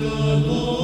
the Lord.